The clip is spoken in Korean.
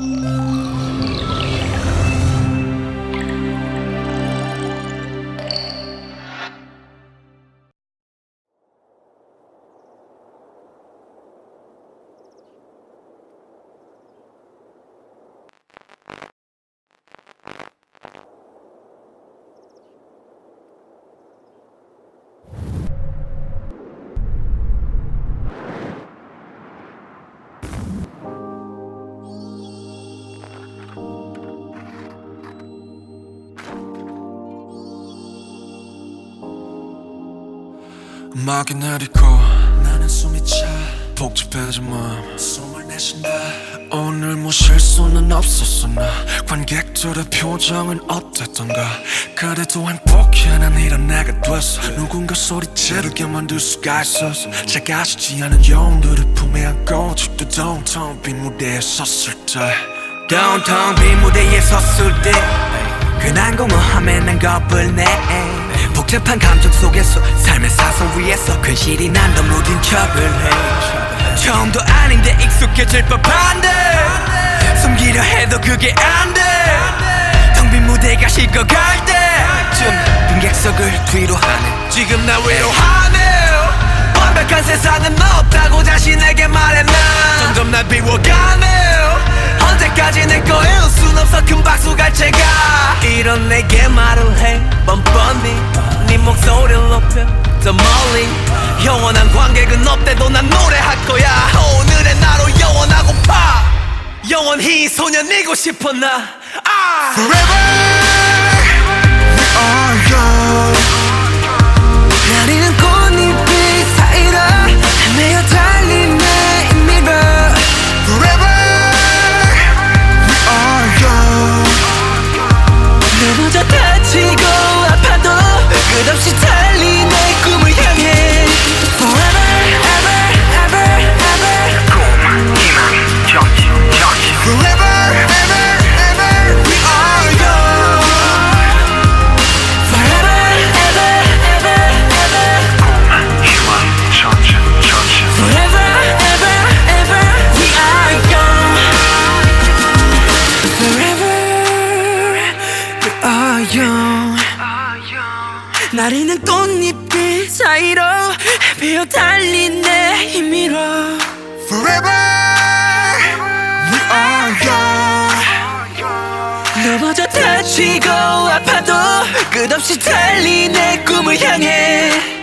Música 음악이 내리고 나는 숨이 차. 복잡해진 마음. 숨을 내쉰다. 오늘 뭐 실수는 없었어 나. 관객들의 표정은 어땠던가. 그래도 행복해 난 이런 내가 됐어. 누군가 소리 지르게 만들 수가 있었어 작아지지 않은 영웅들을 품에 안고 아직도 downtown 빈 무대에 섰을 때. downtown 빈 무대에 섰을 때. 흔한 공허함에 난 겁을 내 복잡한 감정 속에서 삶의 사선 위에서 근실이 난더 무딘 척을 해. 처음도 아닌데 익숙해질 법한데. 숨기려 해도 그게 안돼 텅 빈 무대가 식어갈 때쯤 빈객석을 뒤로 하네. 지금 나 외로하네. 완벽한 세상은 없다고 자신에게 말해 난 점점 날 비워가네 더 멀리 영원한 관객은 없대도 난 노래할 거야. 오늘의 나로 영원하고파. 영원히 소년이고 싶어 나. 아! 나 나리는 꽃잎들 사이로 베어 달린 내 힘으로. 넘어져 다치고 아파도 끝없이 달린 내 꿈을 향해